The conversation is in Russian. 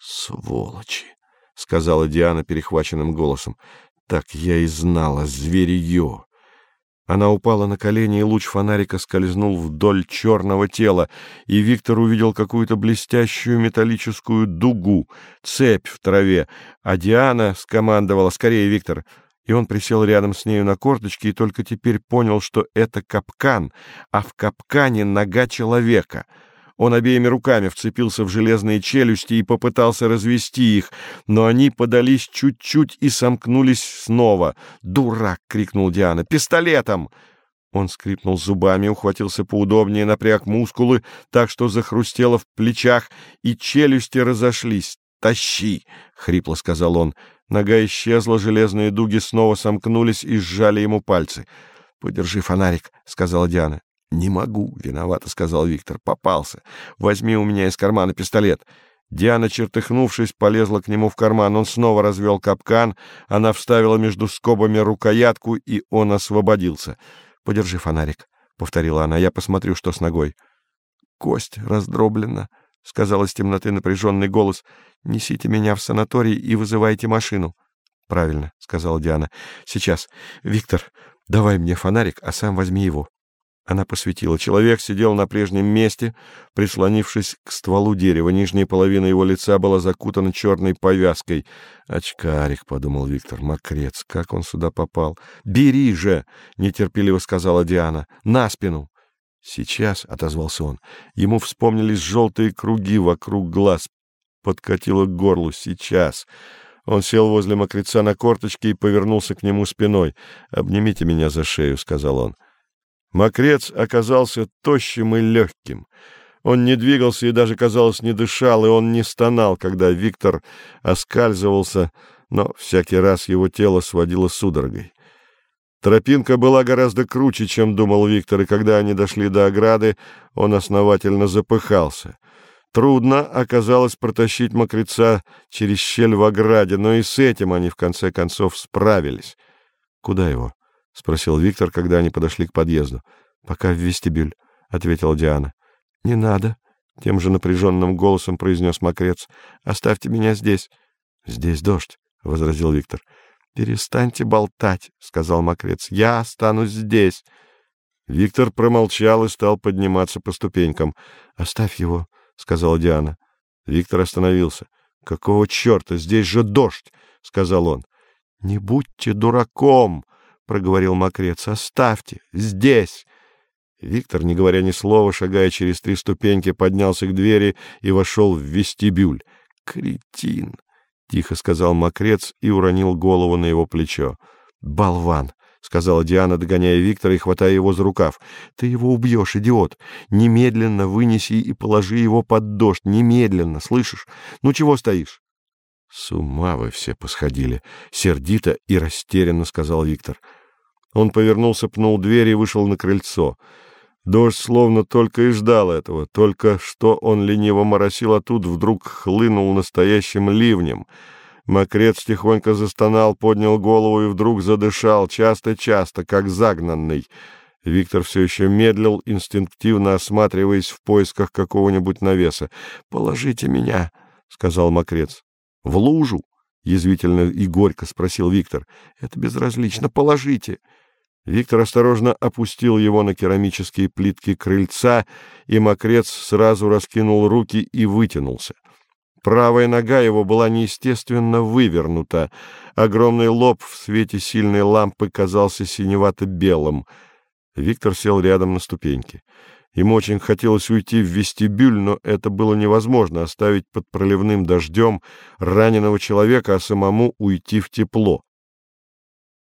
Сволочи! — сказала Диана перехваченным голосом. — Так я и знала, зверье! Она упала на колени, и луч фонарика скользнул вдоль черного тела, и Виктор увидел какую-то блестящую металлическую дугу, цепь в траве, а Диана скомандовала «Скорее, Виктор!» И он присел рядом с нею на корточки и только теперь понял, что это капкан, а в капкане нога человека — он обеими руками вцепился в железные челюсти и попытался развести их, но они подались чуть-чуть и сомкнулись снова. «Дурак!» — крикнул Диана. «Пистолетом!» Он скрипнул зубами, ухватился поудобнее, напряг мускулы, так что захрустело в плечах, и челюсти разошлись. «Тащи!» — хрипло сказал он. Нога исчезла, железные дуги снова сомкнулись и сжали ему пальцы. «Подержи фонарик», — сказала Диана. «Не могу», — виновато сказал Виктор. «Попался. Возьми у меня из кармана пистолет». Диана, чертыхнувшись, полезла к нему в карман. Он снова развел капкан, она вставила между скобами рукоятку, и он освободился. «Подержи фонарик», — повторила она. «Я посмотрю, что с ногой». «Кость раздроблена», — сказал из темноты напряженный голос. «Несите меня в санаторий и вызывайте машину». «Правильно», — сказала Диана. «Сейчас. Виктор, давай мне фонарик, а сам возьми его». Она посветила. Человек сидел на прежнем месте, прислонившись к стволу дерева. Нижняя половина его лица была закутана черной повязкой. «Очкарик», — подумал Виктор, — «мокрец, как он сюда попал?» «Бери же!» — нетерпеливо сказала Диана. «На спину!» «Сейчас», — отозвался он, — ему вспомнились желтые круги вокруг глаз. Подкатило к горлу. «Сейчас!» Он сел возле мокреца на корточке и повернулся к нему спиной. «Обнимите меня за шею», — сказал он. Мокрец оказался тощим и легким. Он не двигался и даже, казалось, не дышал, и он не стонал, когда Виктор оскальзывался, но всякий раз его тело сводило судорогой. Тропинка была гораздо круче, чем думал Виктор, и когда они дошли до ограды, он основательно запыхался. Трудно оказалось протащить мокреца через щель в ограде, но и с этим они в конце концов справились. — Куда его? — спросил Виктор, когда они подошли к подъезду. — Пока в вестибюль, — ответила Диана. — Не надо, — тем же напряженным голосом произнес Мокрец. — Оставьте меня здесь. — Здесь дождь, — возразил Виктор. — Перестаньте болтать, — сказал Мокрец. — Я останусь здесь. Виктор промолчал и стал подниматься по ступенькам. — Оставь его, — сказала Диана. Виктор остановился. — Какого черта? Здесь же дождь, — сказал он. — Не будьте дураком, проговорил Мокрец. «Оставьте! Здесь!» Виктор, не говоря ни слова, шагая через три ступеньки, поднялся к двери и вошел в вестибюль. «Кретин!» — тихо сказал Мокрец и уронил голову на его плечо. «Болван!» — сказала Диана, догоняя Виктора и хватая его за рукав. — Ты его убьешь, идиот! Немедленно вынеси и положи его под дождь. Немедленно, слышишь? Ну чего стоишь? — С ума вы все посходили! — сердито и растерянно сказал Виктор. — он повернулся, пнул дверь и вышел на крыльцо. Дождь словно только и ждал этого, только что он лениво моросил, а тут вдруг хлынул настоящим ливнем. Мокрец тихонько застонал, поднял голову и вдруг задышал, часто-часто, как загнанный. Виктор все еще медлил, инстинктивно осматриваясь в поисках какого-нибудь навеса. — Положите меня, — сказал Мокрец. — В лужу? — язвительно и горько спросил Виктор. — Это безразлично. Положите. — Виктор осторожно опустил его на керамические плитки крыльца, и мокрец сразу раскинул руки и вытянулся. Правая нога его была неестественно вывернута. Огромный лоб в свете сильной лампы казался синевато-белым. Виктор сел рядом на ступеньки. Ему очень хотелось уйти в вестибюль, но это было невозможно — оставить под проливным дождем раненого человека, а самому уйти в тепло.